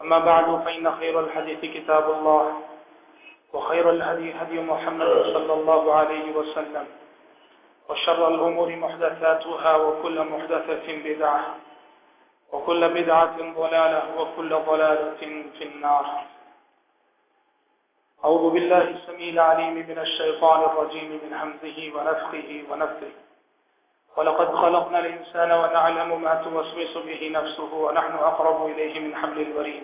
أما بعد، فإن خير الحديث كتاب الله، وخير الهدي هدي محمد صلى الله عليه وسلم، وشر الأمور محدثاتها، وكل محدثة بدعة، وكل بدعة ضلالة، وكل ضلالة في النار. أعوذ بالله السميع العليم من الشيطان الرجيم من همزه ونفخه ونفثه. ولقد خلقنا الإنسان ونعلم ما توسوس به نفسه ونحن أقرب إليه من حبل الوريد.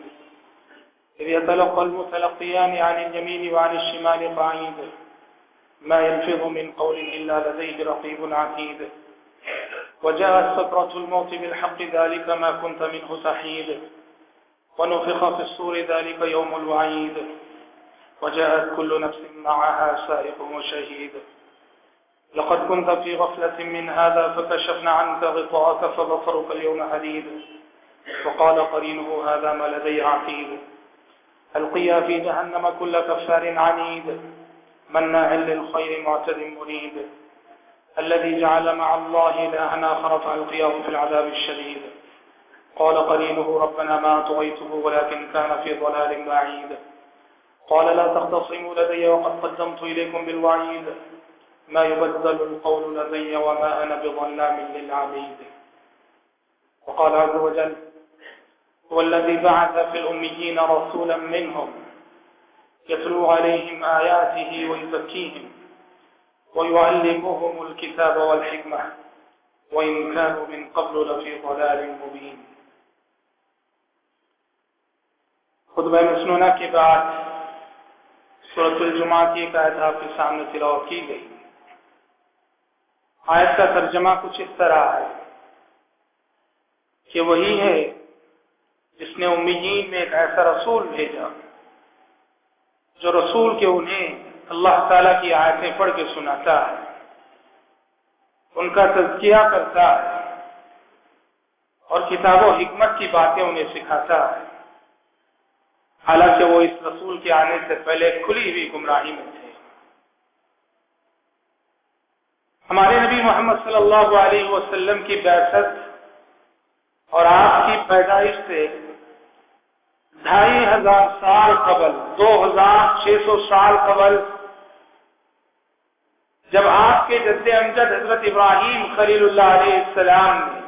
إذ يتلقى المتلقيان عن اليمين وعن الشمال قعيد ما يلفظ من قول إلا لديه رقيب عتيد. وجاءت سكرة الموت بالحق ذلك ما كنت منه تحيد ونفخ في الصور ذلك يوم الوعيد. وجاءت كل نفس معها سائق وشهيد لقد كنت في غفلة من هذا فكشفنا عنك غطاءك فبصرك اليوم حديد. وقال قرينه، هذا ما لدي عتيد القيا في جهنم كل كفار عنيد. مناع للخير معتد مريد الذي جعل مع الله إلهنا خرف القياه في العذاب الشديد. قال قرينه، ربنا ما أطغيته ولكن كان في ضلال بعيد. قال، لا تختصموا لدي وقد قدمت إليكم بالوعيد. ما يبدل القول لدي وما أنا بظلام للعبيد. وقال عز وجل هو الذي بعث في الأميين رسولا منهم يتلو عليهم آياته ويزكيهم ويعلمهم الكتاب والحكمة، وإن كانوا من قبل لفي ضلال مبين. خطبہ مسنونہ کے بعد سورت الجمعہ کی ایک آیت آپ کے سامنے تلاوت کی گئی۔ آیت کا ترجمہ کچھ اس طرح ہے کہ وہی ہے جس نے امیین میں ایک ایسا رسول بھیجا، جو رسول کے انہیں اللہ تعالی کی آیتیں پڑھ کے سناتا ہے، ان کا تزکیہ کرتا ہے، اور کتاب و حکمت کی باتیں انہیں سکھاتا ہے۔ حالانکہ وہ اس رسول کے آنے سے پہلے کھلی ہوئی گمراہی میں تھے۔ ہمارے نبی محمد صلی اللہ علیہ وسلم کی بیست اور آپ کی پیدائش سے ڈھائی ہزار سال قبل، دو ہزار چھ سو سال قبل، جب آپ کے جد امجد حضرت ابراہیم خلیل اللہ علیہ السلام نے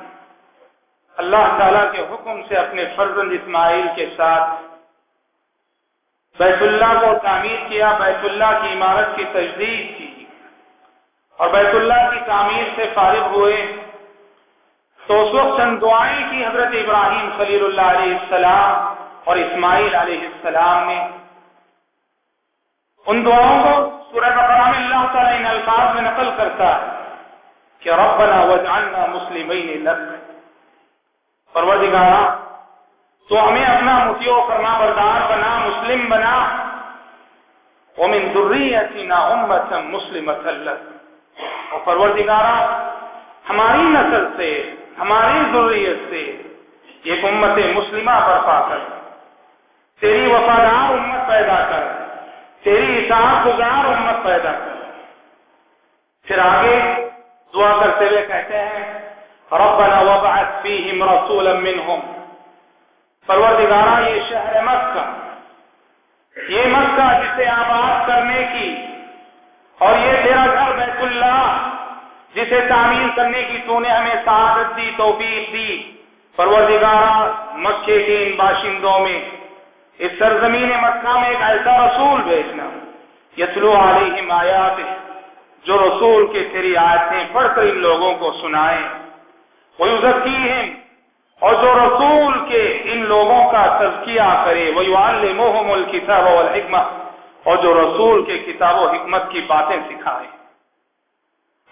اللہ تعالی کے حکم سے اپنے فرزند اسماعیل کے ساتھ بیت اللہ کو تعمیر کیا، بیت اللہ کی عمارت کی تجدید کی اور بیت اللہ کی تعمیر سے فارغ ہوئے تو اس وقت چند دعائیں کی حضرت ابراہیم خلیل اللہ علیہ السلام اور اسماعیل علیہ السلام نے۔ ان دعاؤں کو سورہ بقرہ میں اللہ تعالیٰ ان الفاظ میں نقل کرتا ہے کہ ربنا وجعلنا مسلمین لک۔ پروردگارا، تو ہمیں اپنا مطیع کرنا بردار بنا، مسلم بنا۔ ومن ذریتنا امتا مسلمت لک۔ اور پروردگارا ہماری نسل سے، ہماری ضروریت سے ایک امت مسلمہ برپا کر۔ تیری وفادار امت پیدا کر۔ تیری اطاعت گزار امت پیدا کر۔ پھر آگے دعا کرتے ہوئے کہتے ہیں، ربنا وبعث فیہم رسولا منہم۔ پروردگارا یہ شہر مکہ، یہ مکہ جسے آباد کرنے کی اور یہ تیرا گھر اللہ، جسے تعمیر کرنے کی تو نے ہمیں سعادت دی، توفیق دی۔ پروردگارا مکے کے ان باشندوں میں، اس سرزمین مکہ میں ایک ایسا رسول بھیجنا۔ یسلو علیہم آیات جو رسول کے تیری آیتیں پڑھ کر ان لوگوں کو سنائیں۔ وہ یزکیہم اور جو رسول کے ان لوگوں کا تزکیہ کرے۔ وہ يعلمهم الكتاب والحکمہ، اور جو رسول کے کتاب و حکمت کی باتیں سکھائے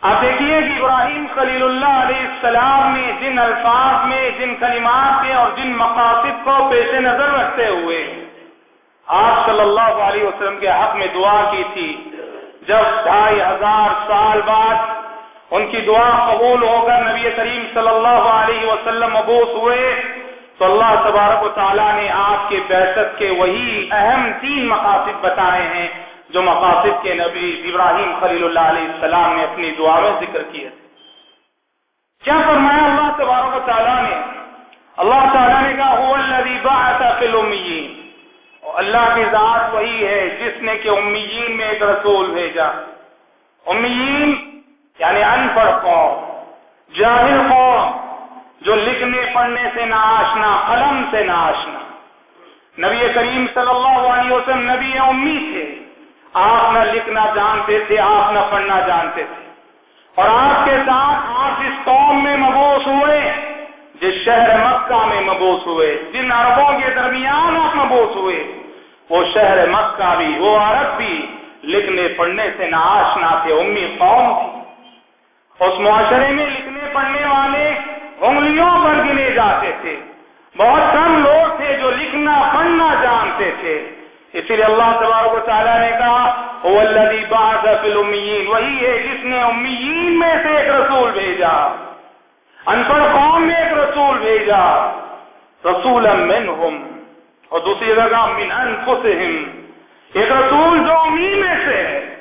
آپ دیکھیے کہ ابراہیم خلیل اللہ علیہ السلام نے جن الفاظ میں، جن کلمات کے اور جن مقاصد کو پیش نظر رکھتے ہوئے آپ صلی اللہ علیہ وسلم کے حق میں دعا کی تھی۔ جب ڈھائی ہزار سال بعد ان کی دعا قبول ہو کر نبی کریم صلی اللہ علیہ وسلم مبوس ہوئے، تو اللہ تبارک و تعالیٰ نے آپ کے بحثت کے وہی اہم تین مقاصد بتائے ہیں۔ جو مقاصد کے نبی ابراہیم خلیل اللہ علیہ السلام نے اپنی دعا میں ذکر کیے تھے۔ کیا فرمایا اللہ تبارک و تعالیٰ نے؟ اللہ تعالیٰ نے کہا الذي بعث في الامیین اللہ کی ذات وہی ہے جس نے کہ امیین میں ایک رسول بھیجا۔ امیین یعنی ان پڑھ قوم، جاہل قوم، جو لکھنے، پڑھنے سے نہ آشنا، قلم سے نہ آشنا۔ نبی کریم صلی اللہ علیہ وسلم نبی امی تھے۔ آپ نہ لکھنا جانتے تھے، آپ نہ پڑھنا جانتے تھے۔ اور آپ کے ساتھ آپ اس قوم میں مبوس ہوئے، جس شہر مکہ میں مبوس ہوئے، جن عربوں کے درمیان آپ مبوس ہوئے، وہ شہر مکہ بھی، وہ عرب بھی لکھنے پڑھنے سے نہ آشنا تھے، امی قوم تھی۔ اس معاشرے میں لکھنے پڑھنے والے انگلیوں پر گنے جاتے تھے۔ بہت کم لوگ تھے جو لکھنا، پڑھنا جانتے تھے۔ اسی لیے اللہ تبارک و تعالیٰ نے کہا وہی ہے جس نے امیین میں سے ایک رسول بھیجا۔ ان پڑھ قوم میں ایک رسول بھیجا۔ رسول منہم۔ اور دوسری جگہ من انفسہم. ایک رسول جو امین میں سے ہے۔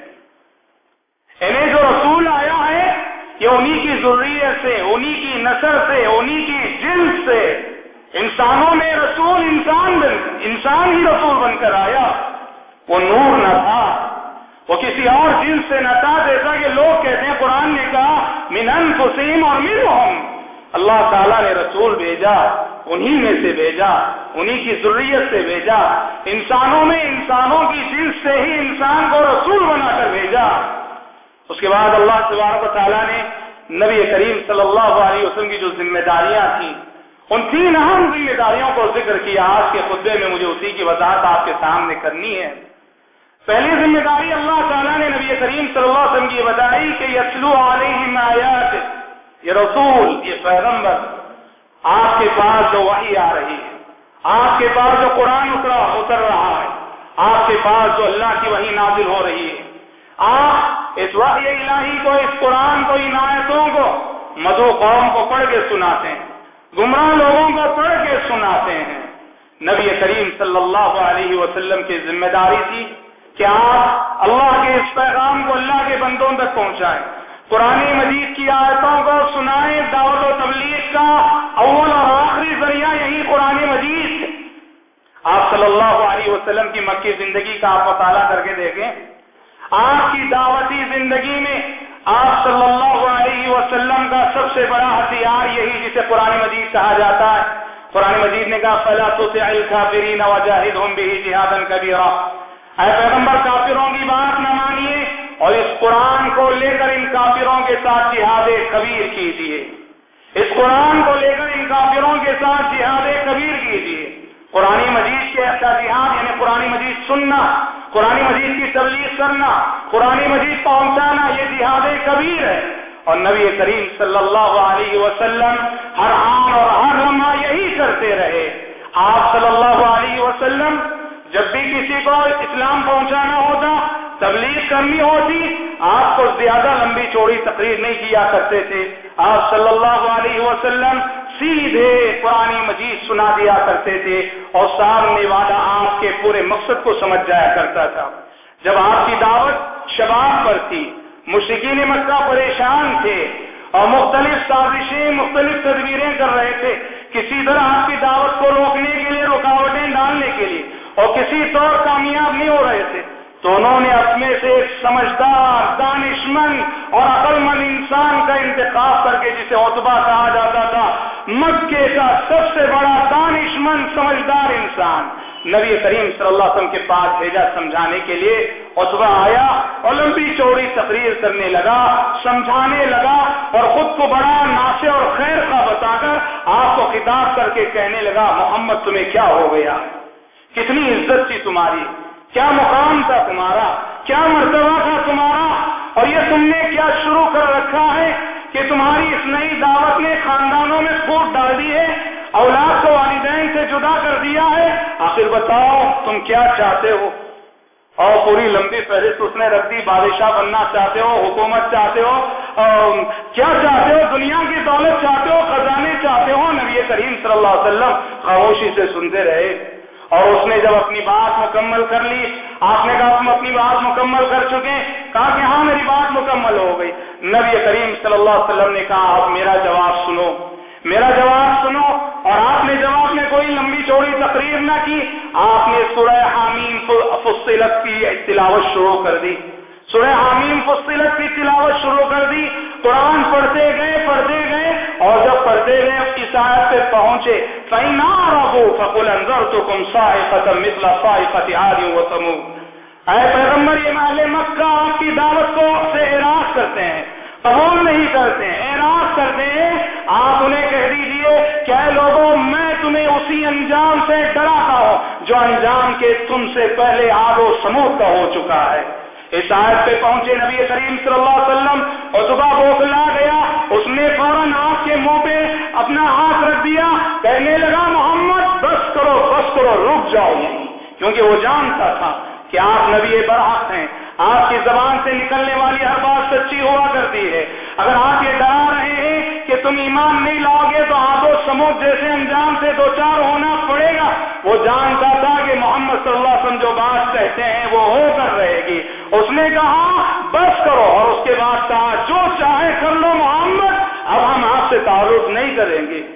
انہیں جو رسول آیا ہے، یہ انہی کی ضروریت سے، انہی کی نسل سے، انہی کی جلد سے انسانوں میں رسول انسان بن انسان ہی رسول بن کر آیا۔ وہ نور نہ تھا۔ وہ کسی اور جن سے نہ تھا۔ جیسا کہ لوگ کہتے ہیں، قرآن نے کہا منن حسین اور من اللہ تعالیٰ نے رسول بھیجا، انہی میں سے بھیجا، انہی کی ضروریت سے بھیجا۔ انسانوں میں انسانوں کی جن سے ہی انسان کو رسول بنا کر بھیجا۔ اس کے بعد اللہ تبارک و تعالیٰ نے نبی کریم صلی اللہ علیہ وسلم کی جو ذمہ داریاں تھیں ان تین اہم ذمہ داریوں کو ذکر کیا، آج کے خطبے میں مجھے اسی کی وضاحت آپ کے سامنے کرنی ہے۔ پہلی ذمہ داری اللہ تعالیٰ نے نبی کریم صلی اللہ علیہ وسلم کی بتائی کہ یسلو علیہ آیات یہ رسول، یہ پیغمبر آپ کے پاس جو وحی آ رہی ہے، آپ کے پاس جو قرآن اترا اتر رہا ہے، آپ کے پاس جو اللہ کی وحی نازل ہو رہی ہے۔ آپ اس وحی الہی کو، اس قرآن کو ان آیتوں کو مدو قوم کو پڑھ کے سناتے ہیں۔ گمراہ لوگوں کو پڑھ کے سناتے ہیں۔ نبی کریم صلی اللہ علیہ وسلم کی ذمہ داری تھی کہ آپ اللہ کے اس پیغام کو اللہ کے بندوں تک پہنچائیں۔ قرآن مجید کی آیتوں کو سنائیں، دعوت و تبلیغ کا اول اور آخری ذریعہ یہی قرآن مجید۔ آپ صلی اللہ علیہ وسلم کی مکی زندگی کا آپ مطالعہ کر کے دیکھیں۔ آپ کی دعوتی زندگی میں آپ صلی اللہ علیہ وسلم کا سب سے بڑا ہتھیار یہی جسے قرآن مجید کہا جاتا ہے۔ قرآن مجید نے کہا، فلا الكافرین وجاہدہم به جہادا کبیرا اے پیغمبر، کافروں کی بات نہ مانیے اور اس قرآن کو لے کر ان کافروں کے ساتھ جہاد کبیر کیجیے۔ اس قرآن کو لے کر ان کافروں کے ساتھ جہاد کبیر کیجیے۔ قرآن مجید کے ایسا جہاد یعنی قرآن مجید سننا قرآن مجید کی تبلیغ کرنا، قرآن مجید پہنچانا، یہ جہاد کبیر ہے۔ اور نبی کریم صلی اللہ علیہ وسلم ہر آن اور ہر لمحہ یہی کرتے رہے۔ آپ صلی اللہ علیہ وسلم جب بھی کسی کو اسلام پہنچانا ہوتا، تبلیغ کرنی ہوتی، آپ کو زیادہ لمبی چوڑی تقریر نہیں کیا کرتے تھے۔ آپ صلی اللہ علیہ وسلم سیدھے قرآن مجید سنا دیا کرتے تھے اور سامنے والا آپ کے پورے مقصد کو سمجھ جایا کرتا تھا۔ جب آپ کی دعوت شباب پر تھی مشکین مکہ پریشان تھے اور مختلف سازشیں، مختلف تدبیریں کر رہے تھے، کسی طرح آپ کی دعوت کو روکنے کے لیے، رکاوٹیں ڈالنے کے لیے اور کسی طور کامیاب نہیں ہو رہے تھے۔ تو انہوں نے اپنے سے ایک سمجھدار دانشمند اور عقل مند انسان کا انتخاب کر کے جسے اتبا کہا جاتا تھا، مکے کا سب سے بڑا دانشمند سمجھدار انسان۔ نبی کریم صلی اللہ علیہ وسلم کے پاس بھیجا سمجھانے کے لیے اتبا آیا اور لمبی چوڑی تقریر کرنے لگا، سمجھانے لگا اور خود کو بڑا ناشے اور خیر کا بتا کر آپ کو خطاب کر کے کہنے لگا، محمد، تمہیں کیا ہو گیا؟ کتنی عزت تھی تمہاری؟ کیا مقام تھا تمہارا؟ کیا مرتبہ تھا تمہارا؟ اور یہ تم نے کیا شروع کر رکھا ہے کہ تمہاری اس نئی دعوت نے خاندانوں میں پھوٹ ڈال دی ہے؟ اولاد کو والدین سے جدا کر دیا ہے؟ آخر بتاؤ، تم کیا چاہتے ہو؟ اور پوری لمبی فہرست اس نے رکھ دی، بادشاہ بننا چاہتے ہو، حکومت چاہتے ہو کیا چاہتے ہو، دنیا کی دولت چاہتے ہو، خزانے چاہتے ہو؟ نبی کریم صلی اللہ علیہ وسلم خاموشی سے سنتے رہے۔ اور اس نے جب اپنی بات مکمل کر لی، آپ نے کہا تم اپنی بات مکمل کر چکے، کہا کہ ہاں میری بات مکمل ہو گئی۔ نبی کریم صلی اللہ علیہ وسلم نے کہا آپ میرا جواب سنو۔ میرا جواب سنو، اور آپ نے جواب میں کوئی لمبی چوڑی تقریر نہ کی۔ آپ نے سورہ حامیم فصلت کی تلاوت شروع کر دی۔ سورہ حامیم فصلت کی تلاوت شروع کر دی۔ قرآن پڑھتے گئے، پڑھتے اور جب پڑھتے گئے اس کی سائد پہ پہنچے فینا رہو فقل انضر تو کم سائقت مثل سائقت و سمود اے پیغمبر، یہ محل مکہ آپ کی دعوت کو سے اراض کرتے ہیں، قبول نہیں کرتے ہیں اعراض کرتے ہیں۔ آپ انہیں کہہ دیجیے کیا لوگوں، میں تمہیں اسی انجام سے ڈراتا ہوں جو انجام کے تم سے پہلے آگ و سمود کا ہو چکا ہے۔ اس پہ پہنچے نبی کریم صلی اللہ علیہ وسلم اور بوکھلا گیا، اس نے فوراً آپ کے منہ پہ اپنا ہاتھ رکھ دیا، کہنے لگا، محمد، بس کرو بس کرو، رک جاؤ کیونکہ وہ جانتا تھا کہ آپ نبی برحق ہیں، آپ کی زبان سے نکلنے والی ہر بات سچی ہوا کرتی ہے۔ اگر آپ یہ ڈرا رہے ہیں کہ تم ایمان نہیں لاؤ گے تو آدھو سمود جیسے انجام سے دو چار ہونا پڑے گا۔ وہ جانتا تھا کہ محمد صلی اللہ علیہ وسلم جو بات کہتے ہیں وہ ہو۔ کر گی اس نے کہا، بس کرو. اور اس کے بعد کہا، جو چاہے کر لو محمد، اب ہم آپ سے تعارف نہیں کریں گے.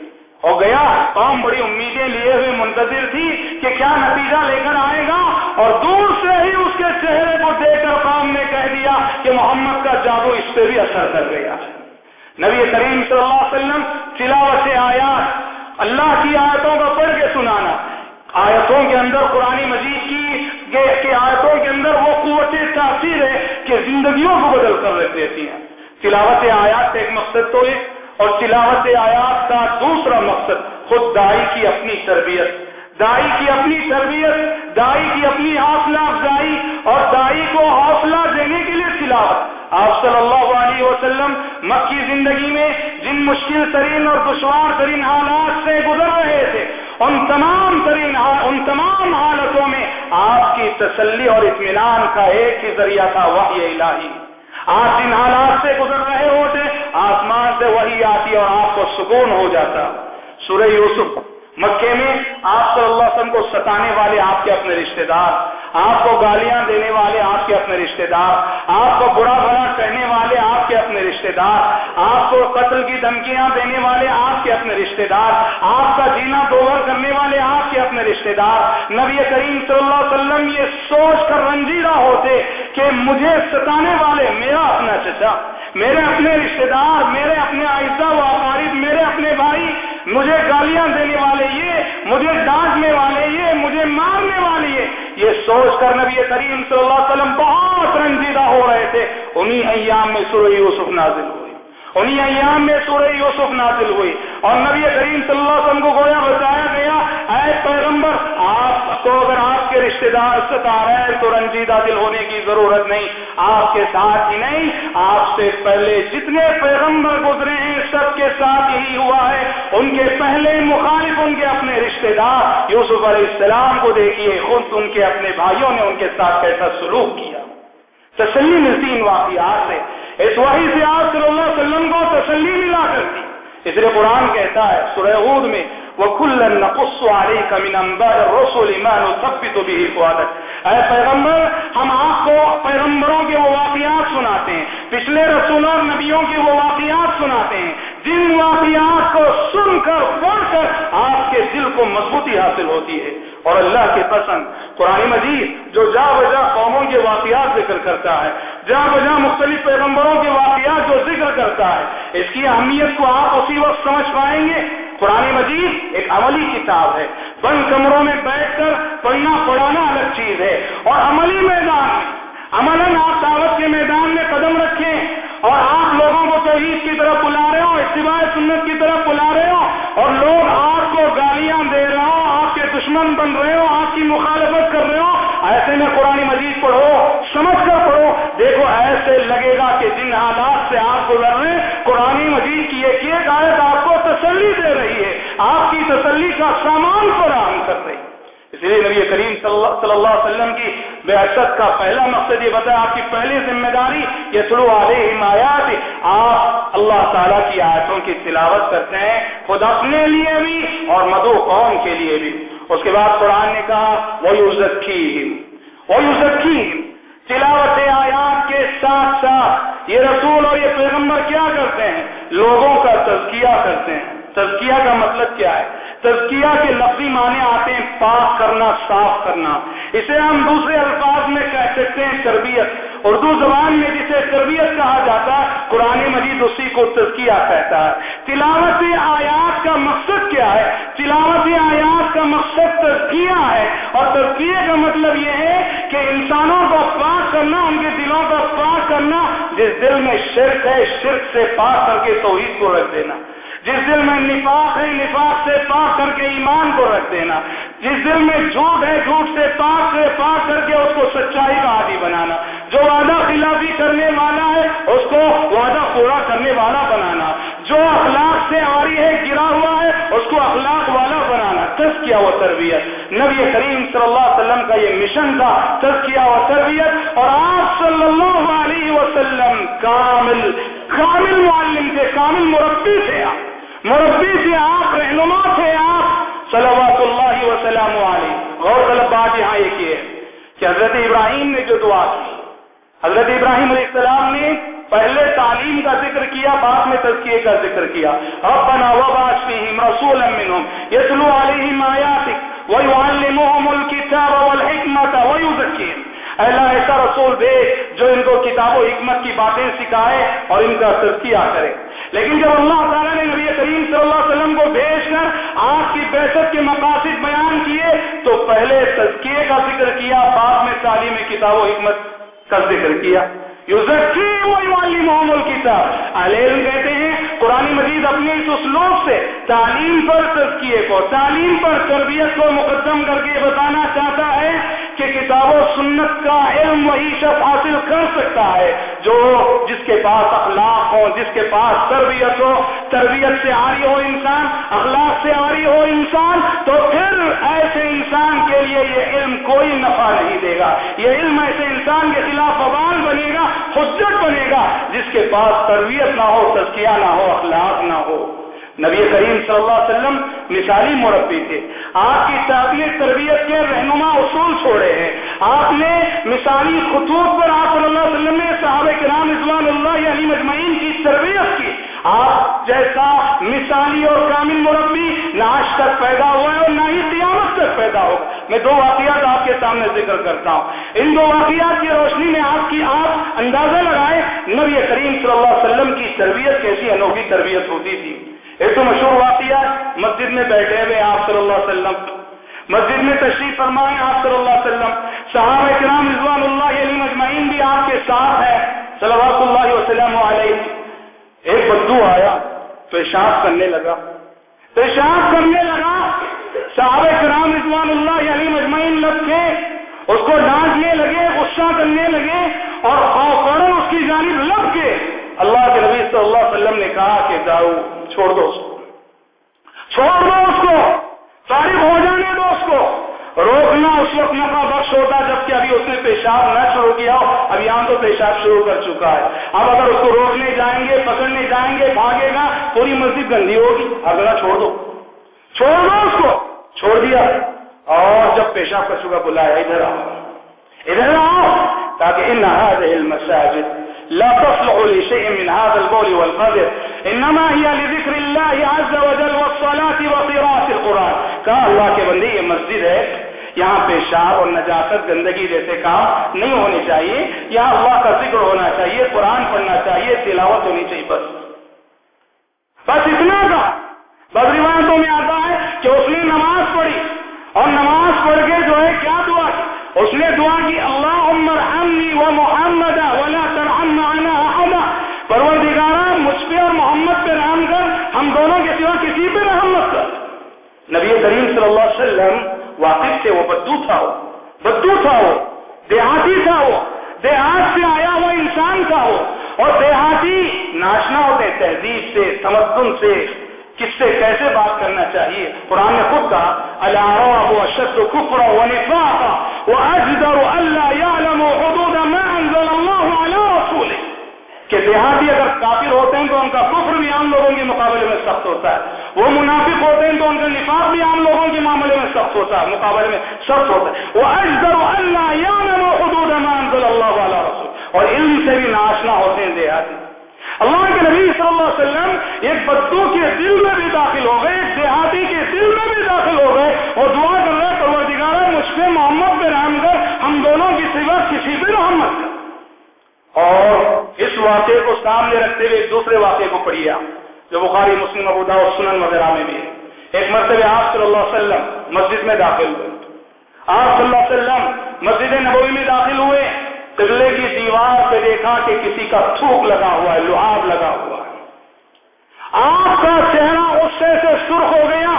ہو گیا۔ قوم بڑی امیدیں لیے ہوئے منتظر تھی کہ کیا نتیجہ لے کر آئے گا۔ اور دور سے ہی اس کے چہرے کو دیکھ کر قوم نے کہہ دیا کہ محمد کا جادو اس پہ بھی اثر کر گیا۔ نبی کریم صلی اللہ علیہ وسلم تلاوت آیات، اللہ کی آیتوں کا پڑھ کے سنانا۔ آیتوں کے اندر قرآن مجید کی آیتوں کے اندر وہ قوت تاثیر ہے کہ زندگیوں کو بدل کر رکھ دیتی ہیں۔ تلاوت آیات ایک مقصد تو ہے اور تلاوت آیات کا دوسرا مقصد خود دائی کی اپنی تربیت۔ دائی کی اپنی تربیت، دائی کی اپنی حوصلہ افزائی اور دائی کو حوصلہ دینے کے لیے تلاوت۔ آپ صلی اللہ علیہ وسلم مکی زندگی میں جن مشکل ترین اور دشوار ترین حالات سے گزر رہے تھے ان تمام ترین ان تمام حالتوں میں آپ کی تسلی اور اطمینان کا ایک ہی ذریعہ تھا وحی الہی۔ آپ جن حالات سے گزر رہے ہوتے، آسمان سے وہی آتی اور آپ کو سکون ہو جاتا۔ سورہ یوسف، مکے میں آپ صلی اللہ علیہ وسلم کو ستانے والے آپ کے اپنے رشتہ دار۔ آپ کو گالیاں دینے والے آپ کے اپنے رشتہ دار، آپ کو برا بھلا کہنے والے آپ کے اپنے رشتہ دار، آپ کو قتل کی دھمکیاں دینے والے آپ کے اپنے رشتہ دار، آپ کا جینا دوبر کرنے والے آپ کے اپنے رشتہ دار۔ نبی کریم صلی اللہ علیہ وسلم یہ سوچ کر رنجیدہ ہوتے کہ مجھے ستانے والے، میرا اپنا چچا، میرے اپنے رشتہ دار، میرے اپنے آئسہ و اقارب، میرے اپنے بھائی، مجھے گالیاں دینے والے یہ، مجھے ڈانٹنے والے یہ، مجھے مارنے والے یہ۔ یہ سوچ کر نبی کریم صلی اللہ علیہ وسلم بہت رنجیدہ ہو رہے تھے. انہی ایام میں سورہ یوسف نازل ہوئی انہی ایام میں سورہ یوسف نازل ہوئی اور نبی کریم صلی اللہ علیہ وسلم کو گویا بتایا گیا، اے پیغمبر، آپ کو اگر آپ کے رشتہ دار ستا رہے تو رنجیدہ دل ہونے کی ضرورت نہیں، آپ کے ساتھ ہی نہیں، آپ سے پہلے جتنے پیغمبر گزرے ہیں، سب کے ساتھ یہی ہوا ہے۔ ان کے پہلے مخالف ان کے اپنے رشتہ دار یوسف علیہ السلام کو دیکھیے، خود ان کے اپنے بھائیوں نے ان کے ساتھ کیسا سلوک کیا۔ تسلی ملتی ان واقعات سے۔ اس وحی سے آپ صلی اللہ علیہ وسلم کو تسلی ملا کرتی۔ اس لیے قرآن کہتا ہے، سورہ عود میں، وَكُلًّا نَقُصُّ عَلَيْكَ مِنْ أَنْبَاءِ الرُّسُلِ مَا نُثَبِّتُ بِهِ فُؤَادَكَ۔ اے پیغمبر، ہم آپ کو پیغمبروں کے وہ واقعات سناتے ہیں۔ پچھلے رسولوں اور نبیوں کے وہ واقعات سناتے ہیں۔ جن واقعات کو سن کر، پڑھ کر آپ کے دل کو مضبوطی حاصل ہوتی ہے۔ اور اللہ کے پسند، قرآن مجید، جو جا بجا قوموں کے واقعات ذکر کرتا ہے۔ جا بجا مختلف پیغمبروں کے واقعات جو ذکر کرتا ہے، اس کی اہمیت کو آپ اسی وقت سمجھ پائیں گے۔ قرآن مجید ایک عملی کتاب ہے۔ بند کمروں میں بیٹھ کر پڑھنا پڑھانا الگ چیز ہے۔ اور عملی میدان عمل آپ دعوت کے میدان میں قدم رکھیں۔ اور آپ لوگوں کو توحید کی طرف بلا رہے ہو اتباع سنت کی طرف بلا رہے ہو اور لوگ آپ کو گالیاں دے رہے ہو آپ کے دشمن بن رہے ہو ایسے لگے گا کہ جن حالات سے آپ گزر رہے ہیں، قرآن مجید کی ایک ایک آیت آپ کو تسلی دے رہی ہے۔ آپ کی تسلی کا سامان فراہم کر رہی ہے۔ اس لیے نبی کریم صلی اللہ علیہ وسلم کی بے کا پہلا مقصد یہ بتایا، آپ کی پہلی ذمہ داری یہ سلو علیہ آیات۔ آپ اللہ تعالیٰ کی آیتوں کی تلاوت کرتے ہیں، خود اپنے لیے بھی اور مدو قوم کے لیے بھی۔ اس کے بعد قرآن نے کہا وہ ذکی وہ ذکی تلاوت آیات کے ساتھ ساتھ یہ رسول اور یہ پیغمبر کیا کرتے ہیں؟ لوگوں کا تزکیہ کرتے ہیں۔ تزکیہ کا مطلب کیا ہے؟ تزکیہ کے لفظی معنی آتے ہیں پاک کرنا، صاف کرنا۔ اسے ہم دوسرے الفاظ میں کہہ سکتے ہیں تربیت۔ اردو زبان میں جسے تربیت کہا جاتا ہے، قرآن مجید اسی کو تزکیہ کہتا ہے۔ تلاوت آیات کا مقصد کیا ہے؟ تلاوت آیات کا مقصد تزکیہ ہے۔ اور تزکیے کا مطلب یہ ہے کہ انسانوں کو پاک کرنا، ان کے دلوں کو پاک کرنا، جس دل میں شرک ہے، شرک سے پاک کر کے توحید کو رکھ دینا۔ جس دل میں نفاق ہے، نفاق سے پاک کر کے ایمان کو رکھ دینا۔ جس دل میں جھوٹ ہے، جھوٹ سے پاک سے پاک کر کے اس کو سچائی کا عادی بنانا۔ جو وعدہ خلافی کرنے والا ہے، اس کو وعدہ پورا کرنے والا بنانا۔ جو اخلاق سے آری ہے، گرا ہوا ہے، اس کو اخلاق والا بنانا۔ کیا وہ تربیت؟ نبی کریم صلی اللہ علیہ وسلم کا یہ مشن تھا۔ کیا وہ تربیت؟ اور آپ صلی اللہ علیہ وسلم کامل کامل معلم تھے، کامل مربی تھے آپ۔ مربی سے آپ، رہنما تھے آپ، صلوات اللہ وسلم علیہ۔ غور غلط بات یہاں یہ کی ہے کہ حضرت ابراہیم نے جو دعا کی، حضرت ابراہیم علیہ السلام نے پہلے تعلیم کا ذکر کیا، بعد میں تزکیے کا ذکر کیا۔ ربنا وبعث فيهم رسولا منهم يتلو عليهم آياتك ويعلمهم الكتاب والحكمة ويزكيهم اللہ، ایسا رسول دے جو ان کو کتاب و حکمت کی باتیں سکھائے اور ان کا تزکیہ کرے۔ لیکن جب اللہ تعالیٰ نے نبی کریم صلی اللہ علیہ وسلم کو بھیج کر آپ کی بحثت کے مقاصد بیان کیے، تو پہلے تزکیے کا ذکر کیا، بعد میں تعلیم کتاب و حکمت کا ذکر کیا۔ محمد کتاب علیہ کہتے ہیں قرآن مجید اپنے اس اسلوب سے تعلیم پر تزکیے کو تعلیم پر تربیت کو مقدم کر کے بتانا چاہتا ہے کہ کتاب و سنت کا علم وہی شخص حاصل کر سکتا ہے جو جس کے پاس اخلاق ہو جس کے پاس تربیت ہو، تربیت سے آری ہو انسان، اخلاق سے آری ہو انسان، تو پھر ایسے انسان کے لیے یہ علم کوئی نفع نہیں دے گا۔ یہ علم ایسے انسان کے خلاف بوال بنے گا، حجت بنے گا، جس کے پاس تربیت نہ ہو، تزکیہ نہ ہو، اخلاق نہ ہو۔ نبی کریم صلی اللہ علیہ وسلم مثالی مربی تھے۔ آپ کی تعبیر تربیت کے رہنما اصول چھوڑے ہیں۔ آپ نے مثالی خطوط پر آپ صلی اللہ علیہ وسلم نے صحابہ کرام رضوان اللہ علی مجمعین کی تربیت کی۔ آپ جیسا مثالی اور کامل مربی نہ آج تک پیدا ہوا ہے اور نہ ہی قیامت تک پیدا ہو میں دو واقعات آپ کے سامنے ذکر کرتا ہوں۔ ان دو واقعات کی روشنی میں آپ کی آپ اندازہ لگائے نبی کریم صلی اللہ علیہ وسلم کی تربیت کیسی انوکھی تربیت ہوتی تھی۔ ایک تو مشہور واقعہ مسجد میں بیٹھے ہوئے آپ صلی اللہ علیہ وسلم۔ مسجد میں تشریف فرمائے آپ صلی اللہ علیہ وسلم۔ صحابہ کرام رضوان اللہ علی مجمعین بھی آپ کے ساتھ ہے صلوات اللہ وسلم علیہ۔ ایک بدو آیا پیشاب کرنے لگا۔ پیشاب کرنے لگا، صحابہ کرام رضوان اللہ علی مجمعین لگ کے اس کو ڈانٹنے لگے، غصہ کرنے لگے اور فوراً اس کی جانب لگ کے اللہ کے نبی صلی اللہ علیہ وسلم نے کہا کہ جاؤ، چھوڑ دو اس کو۔ چھوڑ دو اس کو، فارغ ہو جانے دو اس کو۔ روکنا اس وقت نفا بخش ہوتا ہے، جبکہ ابھی اس نے پیشاب نہ شروع کیا ہو، ابھی یہاں تو پیشاب شروع کر چکا ہے۔ اب اگر اس کو روکنے جائیں گے، پکڑنے جائیں گے، بھاگے گا، پوری مسجد گندی ہوگی۔ اگلا چھوڑ دو۔ چھوڑ دو اس کو۔ چھوڑ دیا۔ اور جب پیشاب کر چکا بلایا ادھر آؤ۔ ادھر آؤ۔ تاکہ ان المساجد لا تصلح لشيء من هذا البول والقدر انما هي لذكر الله عز وجل والصلاة۔ وقراءة القرآن کہا اللہ کے بندے یہ مسجد ہے، یہاں پیشاب اور نجاست گندگی جیسے کام نہیں ہونی چاہیے۔ یہاں اللہ کا ذکر ہونا چاہیے، قرآن پڑھنا چاہیے، تلاوت ہونی چاہیے، بس۔ بس اتنا کا بس روایتوں میں آتا ہے کہ اس نے نماز پڑھی اور نماز پڑھ کے جو ہے کیا دعا کی؟ اس نے دعا کی اللہ عمر امنی و محمد ولا ترحم معنا احد پروردگارا، مجھ پہ اور محمد پہ رحم کر، ہم دونوں کے سوا کسی پہ رحم مت کر۔ نبی کریم صلی اللہ علیہ وسلم واقف سے وہ بدو تھا وہ۔ بدو تھا وہ۔ دیہاتی تھا وہ۔ دیہات سے آیا ہوا انسان تھا وہ۔ اور دیہاتی ناشنا ہوتے تہذیب سے، تمدن سے کس سے، کیسے بات کرنا چاہیے؟ قرآن نے خود کہا اللہ ابو اشد کفر و نفاقا واجدر الا يعلم حدود ما انزل الله على رسوله. کہ دیہاتی اگر کافر ہوتے ہیں تو ان کا کفر بھی عام لوگوں کے مقابلے میں سخت ہوتا ہے۔ وہ منافق ہوتے ہیں تو ان کا نفاق بھی عام لوگوں کے معاملے میں سخت ہوتا ہے، مقابلے میں سخت ہوتا ہے۔ وہ اجدر اللہ يعلم حدود ما انزل رسول۔ اور علم سے بھی ناشنا ہوتے ہیں دیہاتی۔ اللہ کے نبی صلی اللہ علیہ وسلم ایک بدو کے دل میں بھی داخل ہو گئے، ایک دیہاتی کے دل میں بھی داخل ہو گئے۔ اور دعا کر رہے پروردگار مجھ پہ محمد پہ رحم کر ہم دونوں کی سوا کسی پہ رحمت کر اور اس واقعے کو سامنے رکھتے ہوئے ایک دوسرے واقعے کو پڑھیا جو بخاری، مسلم ابودا اور سنن وغیرہ میں بھی ہے۔ ایک مرتبہ آپ صلی اللہ علیہ وسلم مسجد میں داخل ہوئے۔ آپ صلی اللہ علیہ وسلم مسجد نبوی میں داخل ہوئے۔ قبلے کی دیوار پہ دیکھا کہ کسی کا تھوک لگا ہوا ہے لوہاب لگا ہوا ہے۔ آپ کا چہرہ غصے سے سرخ ہو گیا۔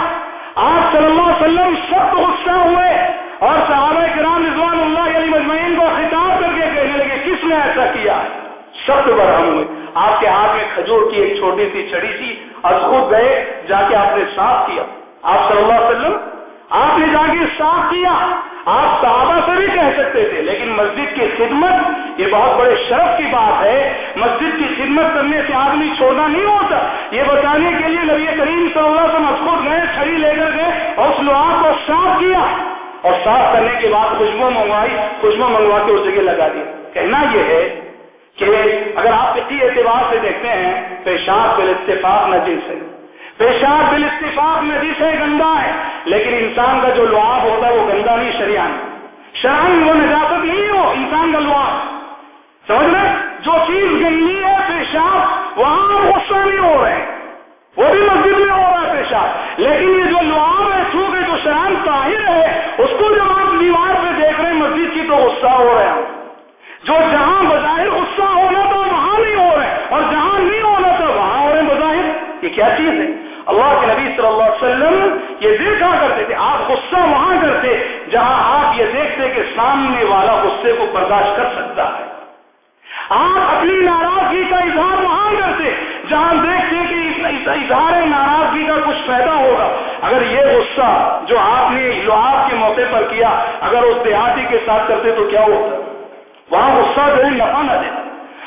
آپ صلی اللہ علیہ وسلم سخت غصہ ہوئے اور صحابہ کرام رضوان اللہ علی مجمعین کو خطاب کر کے کہنے لگے، کس نے ایسا کیا؟ ہے سخت برہم ہوئے۔ آپ کے ہاتھ میں کھجور کی ایک چھوٹی سی چھڑی تھی، اور خود گئے، جا کے آپ نے صاف کیا۔ آپ صلی اللہ علیہ وسلم، آپ نے جا کے صاف کیا۔ آپ صحابہ سے بھی کہہ سکتے تھے، لیکن مسجد کی خدمت، یہ بہت بڑے شرف کی بات ہے۔ مسجد کی خدمت کرنے سے آدمی چھوڑنا نہیں ہوتا۔ یہ بتانے کے لیے نبی کریم صلی اللہ علیہ وسلم خود گئے، چھڑی لے کر گئے، اور اس لوہا کو صاف کیا۔ اور صاف کرنے کے بعد خوشبو منگوائی خوشبو منگوا کے اس جگہ لگا دی کہنا یہ ہے کہ اگر آپ کسی اعتبار سے دیکھتے ہیں، پیشاب بال اتفاق نہ سے۔ پیشاب بال اتفاق نجی سے گندا ہے، لیکن انسان کا جو لعاب ہوتا ہے، وہ گندا نہیں شریان شران وہ نجاست نہیں ہو، انسان کا لعاب۔ سمجھ رہے جو چیز گندی ہے، پیشاب، وہاں غصہ نہیں ہو رہے وہ بھی مسجد میں ہو رہا ہے، پیشاب۔ لیکن یہ جو لعاب ہے، چونکہ جو شران طاہر ہے، اس کو جب آپ دیوار پہ دیکھ رہے ہیں، مسجد کی، تو غصہ ہو رہے ہیں جو جہاں بظاہر غصہ ہونا تو وہاں نہیں ہو رہے۔ اور جہاں نہیں ہونا تو وہاں ہو رہے ہیں بظاہر یہ کیا چیز ہے؟ اللہ کے نبی صلی اللہ علیہ وسلم یہ دیکھا کرتے تھے، آپ غصہ وہاں کرتے، جہاں آپ یہ دیکھتے کہ سامنے والا غصے کو برداشت کر سکتا ہے۔ آپ اپنی ناراضگی کا اظہار وہاں کرتے، جہاں دیکھتے کہ اظہار ناراضگی کا کچھ پیدا ہوگا۔ اگر یہ غصہ جو آپ نے لوہاب کے موقع پر کیا، اگر اس دیہاتی کے ساتھ کرتے تو کیا ہوتا؟ وہاں غصہ جو ہے نفع نہ دیتا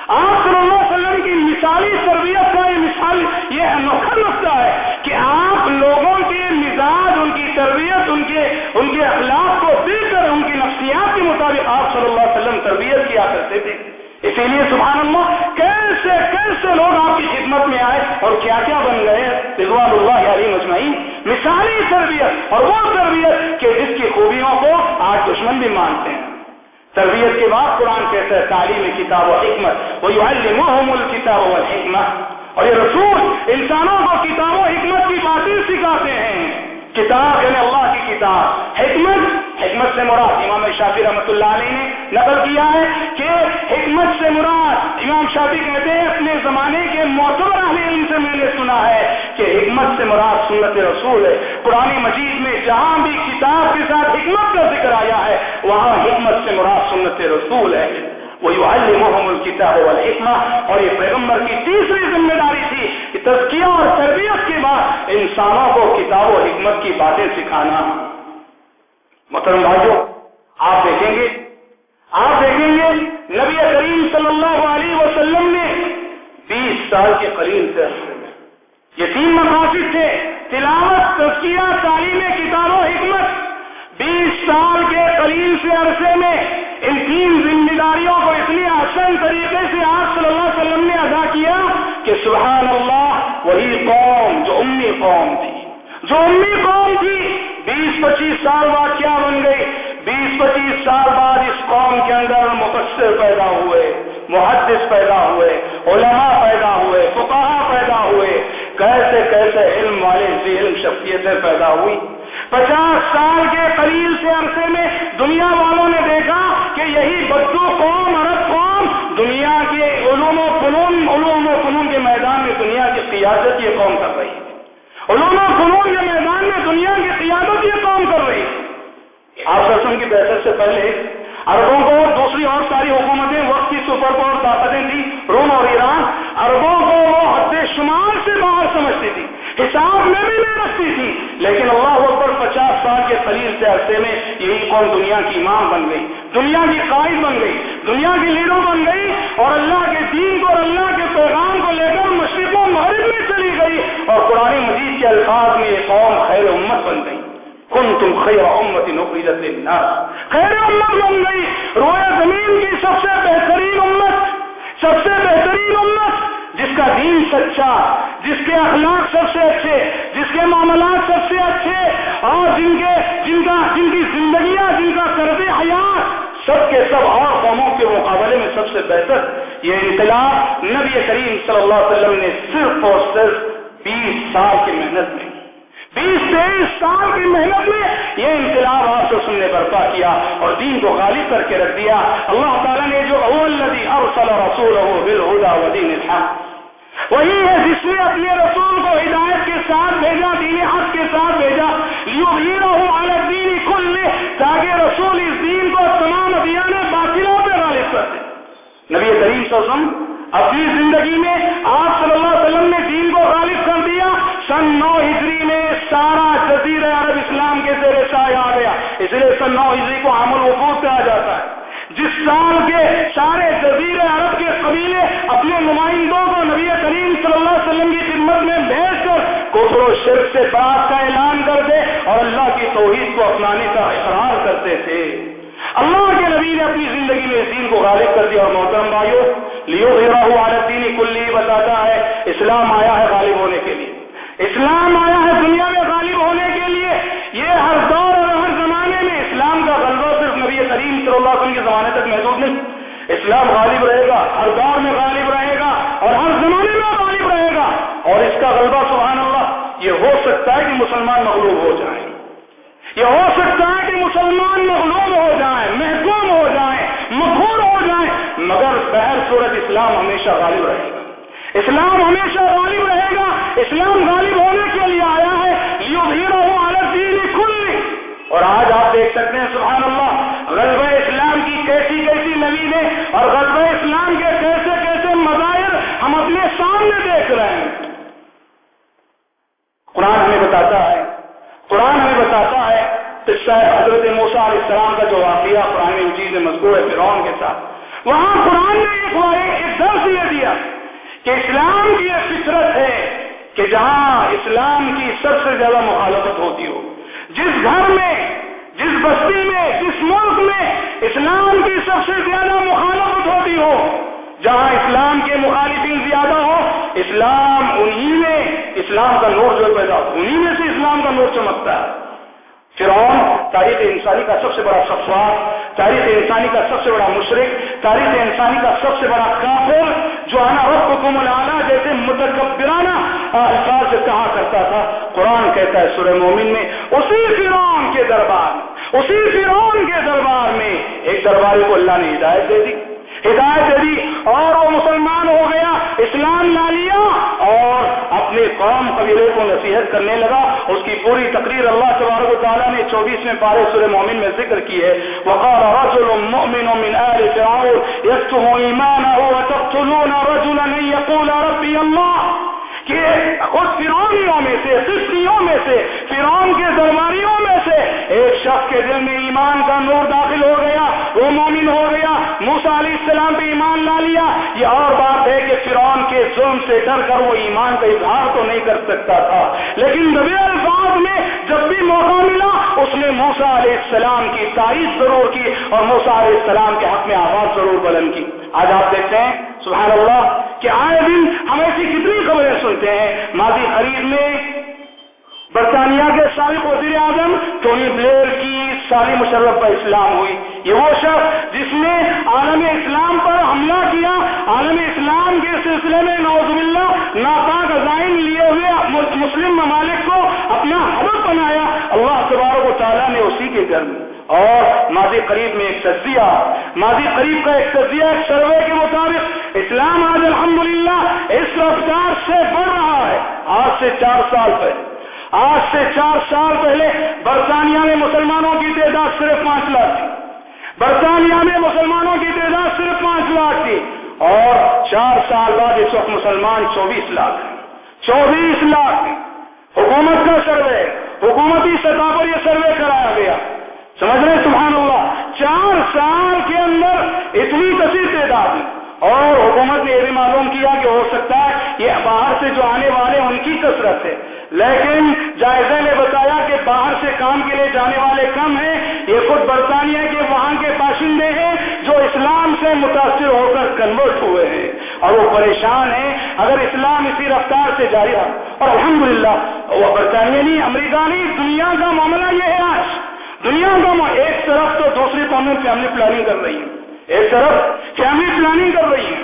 آپ صلی اللہ علیہ وسلم کی مثالی تربیت کا یہ مثال یہ انوکھا نقطہ ہے کہ آپ لوگوں کے مزاج، ان کی تربیت، ان کے ان کے اخلاق کو دیکھ کر، ان کی نفسیات کے مطابق آپ صلی اللہ علیہ وسلم تربیت کیا کرتے تھے۔ اسی لیے سبحان اللہ، کیسے کیسے لوگ آپ کی خدمت میں آئے اور کیا کیا بن گئے؟ رضوان اللہ علی مجمعین۔ مثالی تربیت اور وہ تربیت کہ جس کی خوبیوں کو آج دشمن بھی مانتے ہیں۔ تربیت کے بعد قرآن کہتا ہے، تعلیم کتاب و حکمت. وہ الکتاب و حکمت اور یہ رسول انسانوں کو کتاب و حکمت کی باتیں سکھاتے ہیں. کتاب یعنی اللہ کی کتاب۔ حکمت حکمت سے مراد امام شافی رحمۃ اللہ علیہ نے نقل کیا ہے کہ حکمت سے مراد امام شافی کہتے ہیں، اپنے زمانے کے معتبر اہل علم سے میں نے سنا ہے کہ حکمت سے مراد سنت رسول ہے۔ پرانی مجید میں جہاں بھی کتاب کے ساتھ حکمت کا ذکر آیا ہے، وہاں حکمت سے مراد سنت رسول ہے۔ وہی محمد الکتاب والحکمہ اور یہ پیغمبر کی تیسری ذمہ داری تھی تزکیہ اور تربیت کے بعد انسانوں کو کتاب و حکمت کی باتیں سکھانا۔ محترم بھائیوں آپ دیکھیں گے، آپ دیکھیں گے، نبی کریم صلی اللہ علیہ وسلم نے بیس سال کے قریب سے یہ تین مقاصد تھے، تلاوت، تزکیہ، تعلیم، کتاب و حکمت۔ بیس سال کے قریب سے عرصے میں ان تین ذمہ داریوں کو اتنی آسان طریقے سے آپ صلی اللہ علیہ وسلم نے ادا کیا کہ سبحان اللہ وہی قوم جو امی قوم تھی۔ جو امی قوم تھی، بیس پچیس سال بعد کیا بن گئی؟ بیس پچیس سال بعد اس قوم کے اندر مفسر پیدا ہوئے، محدث پیدا ہوئے، علماء پیدا ہوئے فقہا پیدا ہوئے۔ کیسے کیسے علم والے علم شخصیتیں پیدا ہوئی؟ پچاس سال کے قلیل سے عرصے میں دنیا والوں نے دیکھا کہ یہی بدو قوم عرب قوم دنیا کے علوم و فنون، علوم و فنون کے میدان میں دنیا کی قیادت یہ قوم کر رہی ہے۔ علوم و فنون کے میدان میں دنیا کی قیادت یہ قوم کر رہی ہے۔ آپ رسم کی بحثت سے پہلے عربوں کو دوسری اور ساری حکومتیں، وقت کی سپر پاور طاقتیں تھی روم اور ایران، عربوں کو وہ حد شمار سے باہر سمجھتی تھی۔ حساب میں بھی نہیں رکھتی تھی، لیکن اللہ اکبر پچاس سال کے خلیل سے عرصے میں یہی قوم دنیا کی امام بن گئی، دنیا کی قائد بن گئی۔ دنیا کی لیڈر بن گئی اور اللہ کے دین کو اور اللہ کے پیغام کو لے کر مشرق و مغرب میں چلی گئی اور قرآن مجید کے الفاظ میں یہ قوم خیر امت بن گئی۔ کن تم خیر امت نقیدت خیر امت بن گئی۔ روئے زمین کی سب سے بہترین امت، سب سے بہترین امت، جس کا دین سچا، جس کے اخلاق سب سے اچھے، جس کے معاملات سب سے اچھے، اور جن کے، جن کا، جن کی زندگیاں، جن کا قرض حیات سب کے سب اور قوموں کے مقابلے میں سب سے بہتر یہ انقلاب نبی کریم صلی اللہ علیہ وسلم نے صرف اور صرف بیس سال کی محنت میں بیس تیئیس سال کی محنت میں یہ انقلاب آپ سے سننے برپا کیا اور دین کو غالب کر کے رکھ دیا۔ اللہ تعالیٰ نے جو ارسل رسول ودین الحق وہی ہے جس نے اپنے رسول کو ہدایت کے ساتھ بھیجا، دین حق کے ساتھ بھیجا۔ لیو الگ دین کھل لے تاکہ رسول اس دین کو تمام ابھیان باطلوں پہ غالب کر دے۔ نبی کریم سوسم اپنی زندگی میں آپ صلی اللہ علیہ وسلم نے دین کو غالب کر دیا۔ سن نو ہجری میں سارا جزیر عرب اسلام کے زیر شاہ آ گیا۔ اس لیے سن نو ہجری کو عمل وقوف کہا جاتا ہے۔ جس سال کے سارے جزیر عرب کے قبیلے اپنے نمائندوں کو نبی صلی اللہ علیہ وسلم کی خدمت میں بھیج کر کوفر و شرک سے بات کا اعلان کرتے اور اللہ کی توحید کو اپنانے کا اقرار کرتے تھے۔ اللہ کے نبی نے اپنی زندگی میں اس دین کو غالب کر دیا اور محترم بھائیوں لیو ہیرا ہوا دینی کلی بتاتا ہے، اسلام آیا ہے غالب ہونے کے لیے۔ اسلام آیا ہے دنیا میں غالب ہونے کے لیے۔ یہ ہر دور اور ہر زمانے میں اسلام کا غلبہ صرف نبی کریم صلی اللہ علیہ وسلم کے زمانے تک محدود نہیں۔ اسلام غالب رہے گا، ہر دور میں غالب رہے گا اور ہر زمانے میں غالب رہے گا اور اس کا غلبہ سبحان اللہ یہ ہو سکتا ہے کہ مسلمان مغلوب ہو جائیں۔ یہ ہو سکتا ہے کہ مسلمان مغلوب ہو جائیں، محکوم ہو جائیں مخور ہو جائیں، مگر بہر صورت اسلام ہمیشہ غالب رہے گا۔ اسلام ہمیشہ غالب رہے گا۔ اسلام غالب ہونے کے لیے آیا ہے۔ یو ہیرو کھلی اور آج آپ دیکھ سکتے ہیں، سبحان اللہ غلب اسلام کی کیسی کیسی نوی نے اور غلب اسلام کے کیسے کیسے مظاہر ہم اپنے سامنے دیکھ رہے ہیں۔ قرآن ہمیں بتاتا ہے۔ قرآن ہمیں بتاتا ہے حضرت موسا علیہ السلام کا جو واقعہ قرآن مجید مضبوط ہے فرعون کے ساتھ، وہاں قرآن نے ایک درس یہ دیا کہ اسلام کی یہ فطرت ہے کہ جہاں اسلام کی سب سے زیادہ مخالفت ہوتی ہو۔ جس گھر میں، جس بستی میں، جس ملک میں اسلام کی سب سے زیادہ مخالفت ہوتی ہو جہاں اسلام کے مخالفین زیادہ ہو اسلام انہی میں، اسلام کا نور جو پیدا ہو، انہی میں سے اسلام کا نور چمکتا ہے۔ فرعون تاریخ انسانی کا سب سے بڑا سفار تاریخ انسانی کا سب سے بڑا مشرق، تاریخ انسانی کا سب سے بڑا کافر، جو آنا رب حکم العلیٰ جیسے متکبرانہ الفاظ سے کہا کرتا تھا۔ قرآن کہتا ہے سورہ مومن میں، اسی فرعون کے دربار اسی فرعون کے دربار میں، ایک درباری کو اللہ نے ہدایت دے دی۔ ہدایت دے دی، اور وہ مسلمان ہو گیا، اسلام لا لیا، اور اپنے قوم قبیلے کو نصیحت کرنے لگا۔ اس کی پوری تقریر اللہ تبارک و تعالیٰ نے چوبیس میں پارے سورہ مومن میں ذکر کی ہے۔ وقال رجل مؤمن من آل فرعون يكتم ایمانه وتقتلون رجلا يقول ربي الله کہ خود فرونیوں میں سے سستیوں میں سے فرون کے درباریوں میں سے ایک شخص کے دل میں ایمان کا نور داخل ہو گیا، وہ مومن ہو گیا موسا علیہ السلام پہ ایمان لا لیا۔ یہ اور بات ہے کہ فرعون کے ظلم سے ڈر کر وہ ایمان کا اظہار تو نہیں کر سکتا تھا۔ لیکن نبی الفاظ میں جب بھی موقع ملا، اس نے موسا علیہ السلام کی تعریف ضرور کی اور موسا علیہ السلام کے حق میں آواز ضرور بلند کی۔ آج آپ دیکھتے ہیں، سبحان اللہ کہ آئے دن ہم ایسی کتنی خبریں سنتے ہیں ماضی قریب میں برطانیہ کے سابق وزیر اعظم ٹونی بلیئر کی ساری مشرف پر اسلام ہوئی۔ یہ وہ شخص جس نے عالم اسلام پر حملہ کیا، عالم اسلام کے سلسلے میں نوز اللہ ناپاک عزائن لیے ہوئے مسلم ممالک کو اپنا حدف بنایا۔ اللہ تبارک و تعالیٰ نے اسی کے گھر میں، اور ماضی قریب میں ایک تجزیہ، ماضی قریب کا ایک تجزیہ، ایک سروے کے مطابق اسلام آج الحمدللہ اس رفتار سے بڑھ رہا ہے۔ آج سے چار سال پہلے۔ آج سے چار سال پہلے برطانیہ میں مسلمانوں کی تعداد صرف پانچ لاکھ تھی۔ برطانیہ میں مسلمانوں کی تعداد صرف پانچ لاکھ تھی۔ اور چار سال بعد اس وقت مسلمان چوبیس لاکھ چوبیس لاکھ حکومت کا سروے، حکومتی سطح پر یہ سروے کرایا گیا۔ سمجھ رہے سبحان اللہ۔ چار سال کے اندر اتنی کثیر تعداد اور حکومت نے یہ بھی معلوم کیا کہ ہو سکتا ہے یہ باہر سے جو آنے والے ان کی کثرت ہے۔ لیکن جائزہ نے بتایا کہ باہر سے کام کے لیے جانے والے کم ہیں۔ یہ خود برطانیہ کے وہاں کے باشندے ہیں جو اسلام سے متاثر ہو کر کنورٹ ہوئے ہیں۔ اور وہ پریشان ہیں۔ اگر اسلام اسی رفتار سے جاری رہا، اور الحمدللہ، وہ برطانیہ نہیں، امریکہ نہیں، دنیا کا معاملہ یہ ہے آج۔ دنیا کا ایک طرف تو دوسری قومیں فیملی پلاننگ کر رہی ہے ایک طرف فیملی پلاننگ کر رہی ہے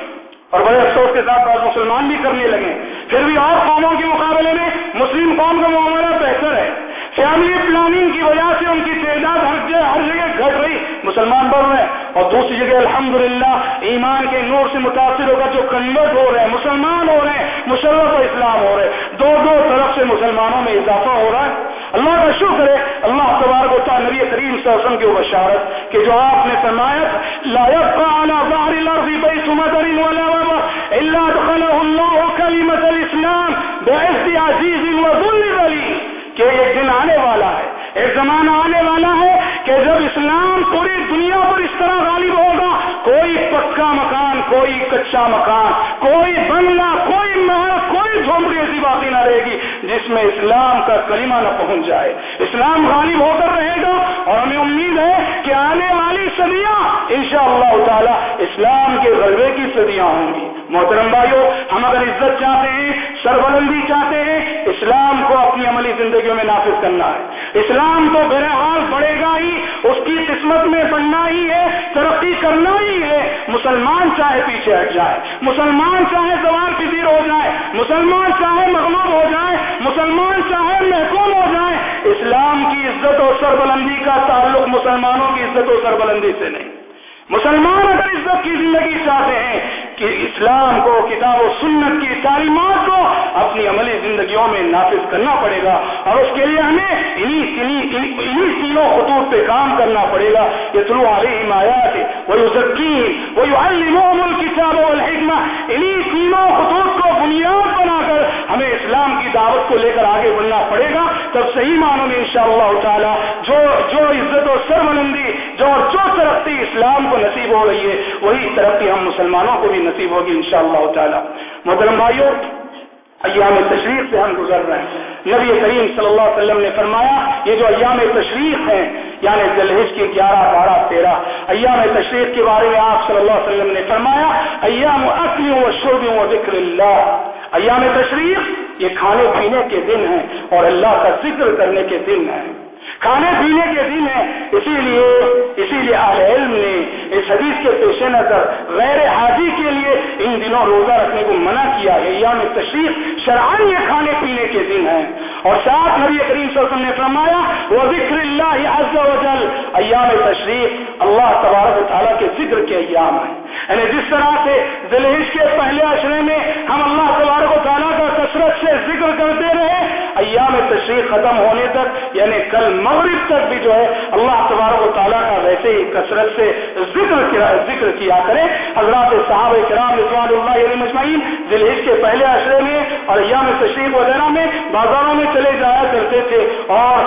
اور بڑے افسوس کے ساتھ بعض مسلمان بھی کرنے لگے۔ پھر بھی اور قوموں کے مقابلے میں مسلم قوم کا معاملہ بہتر ہے۔ فیملی پلاننگ کی وجہ سے ان کی تعداد ہر جگہ ہر جگہ گھٹ رہی۔ مسلمان بڑھ رہے ہیں۔ اور دوسری جگہ الحمدللہ ایمان کے نور سے متاثر ہوگا جو کنورٹ ہو رہے ہیں، مسلمان ہو رہے ہیں، مشرف اسلام ہو رہے ہیں۔ دو دو طرف سے مسلمانوں میں اضافہ ہو رہا ہے۔ اللہ کا شکر ہے، اللہ تبارک و تعالی نبی کریم صلی اللہ علیہ وسلم کی بشارت کہ جو آپ نے فرمایا لا يبقى على ظهر الارض بيت مدر ولا الا دخله الله كلمه الاسلام بعز عزيز وذل ذليل. کہ ایک دن آنے والا ہے، ایک زمانہ آنے والا ہے کہ جب اسلام پوری دنیا پر اس طرح غالب ہوگا، کوئی پکا مکان، کوئی کچا مکان، کوئی بنگلہ، کوئی محل کوئی جھونپڑی ایسی باقی نہ رہے گی، جس میں اسلام کا کلمہ نہ پہنچ جائے۔ اسلام غالب ہو کر رہے گا اور ہمیں امید ہے کہ آنے والی صدیاں انشاءاللہ اللہ تعالی اسلام کے غلبے کی صدیاں ہوں گی۔ محترم بھائیوں ہم اگر عزت چاہتے ہیں، سربلندی چاہتے ہیں، اسلام کو اپنی عملی زندگیوں میں نافذ کرنا ہے۔ اسلام تو بہرحال بڑھے گا ہی، اس کی قسمت میں بڑھنا ہی ہے، ترقی کرنا ہی ہے۔ مسلمان چاہے پیچھے ہٹ جائے، مسلمان چاہے سوال پذیر ہو جائے، مسلمان چاہے مغلوب ہو جائے، مسلمان چاہے محکوم ہو جائے اسلام کی عزت اور سربلندی کا تعلق مسلمانوں کی عزت و سربلندی سے نہیں۔ مسلمان اگر عزت کی زندگی چاہتے ہیں کہ اسلام کو، کتاب و سنت کی تعلیمات کو اپنی عملی زندگیوں میں نافذ کرنا پڑے گا اور اس کے لیے ہمیں انہی تینوں خطوط پہ کام کرنا پڑے گا۔ یہ تلو علیہ مایات وہ ذکیم وہ کتاب والحکمہ۔ انہی تینوں خطوط کو، بنیاد بنا کر ہمیں اسلام کی دعوت کو لے کر آگے بڑھنا پڑے گا۔ تب صحیح معنوں میں انشاءاللہ اللہ تعالیٰ جو جو عزت و سربلندی جو جو ترقی اسلام کو نصیب ہو رہی ہے، وہی ترقی ہم مسلمانوں کو بھی نصیب ہوگی انشاءاللہ اللہ تعالیٰ۔ محترم بھائیوں ایام تشریف سے ہم گزر رہے ہیں۔ نبی کریم صلی اللہ علیہ وسلم نے فرمایا، یہ جو ایام تشریف ہیں یعنی دلحج کی گیارہ، بارہ، تیرہ، ایام تشریف کے بارے میں آپ صلی اللہ علیہ وسلم نے فرمایا، ایام اکلی و شرب و ذکر اللہ۔ ایام تشریف یہ کھانے پینے کے دن ہیں اور اللہ کا ذکر کرنے کے دن ہیں۔ کھانے پینے کے دن ہے اسی لیے اسی لیے اہل علم نے اس حدیث کے پیش نظر غیر حاضی کے لیے ان دنوں روزہ رکھنے کو منع کیا ہے۔ یام تشریف شرعن یہ کھانے پینے کے دن ہیں۔ اور ساتھ نبی کریم صلی اللہ علیہ وسلم نے فرمایا وہ ذکر اللہ عز و جل ایام تشریف اللہ تبارک و تعالیٰ کے ذکر کے ایام ہیں۔ یعنی جس طرح سے دلہش کے پہلے اشرے میں ہم اللہ تبارک و تعالیٰ کا کثرت سے ذکر کرتے رہے ایام تشریف ختم ہونے تک یعنی کل مغرب تک بھی جو ہے، اللہ تبارک و تعالیٰ کا ایسے ہی کثرت سے ذکر ذکر کیا کریں۔ حضرات صحابہ کرام رضوان اللہ علیہ مجمعین ذلحج کے پہلے عشرے میں اور ایام تشریف وغیرہ میں بازاروں میں چلے جایا کرتے تھے اور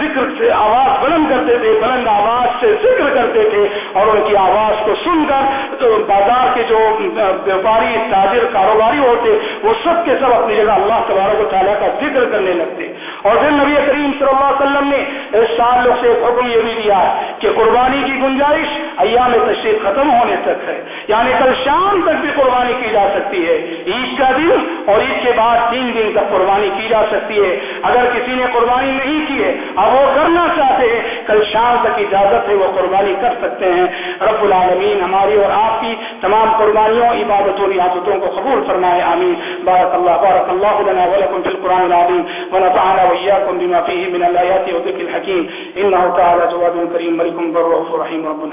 ذکر سے آواز بلند کرتے تھے، بلند آواز سے ذکر کرتے تھے اور ان کی آواز کو سن کر بازار کے جو ویوپاری تاجر، کاروباری ہوتے، وہ سب کے سب اپنی جگہ اللہ تبارک و تعالیٰ کا ذکر کرنے لگتے اور پھر نبی کریم صلی اللہ علیہ وسلم نے اس سال سے حکم یہ بھی دیا کہ قربانی کی گنجائش ایام تشریف ختم ہونے تک ہے۔ یعنی کل شام تک بھی قربانی کی جا سکتی ہے۔ عید کا دن اور عید کے بعد تین دن تک قربانی کی جا سکتی ہے۔ اگر کسی نے قربانی نہیں کی ہے، اب وہ کرنا چاہتے ہیں۔ کل شام تک اجازت ہے، وہ قربانی کر سکتے ہیں۔ رب العالمین ہماری اور آپ کی تمام قربانیوں، عبادتوں ریاستوں کو قبول فرمائے، آمین۔ بارک اللہ بارک اللہ لنا ولکم فی القرآن العظیم۔ ونفعنا وإياكم بما فيه من الآيات وذكر الحكيم. إنه تعالى جواد كريم. ملك بر رحيم رب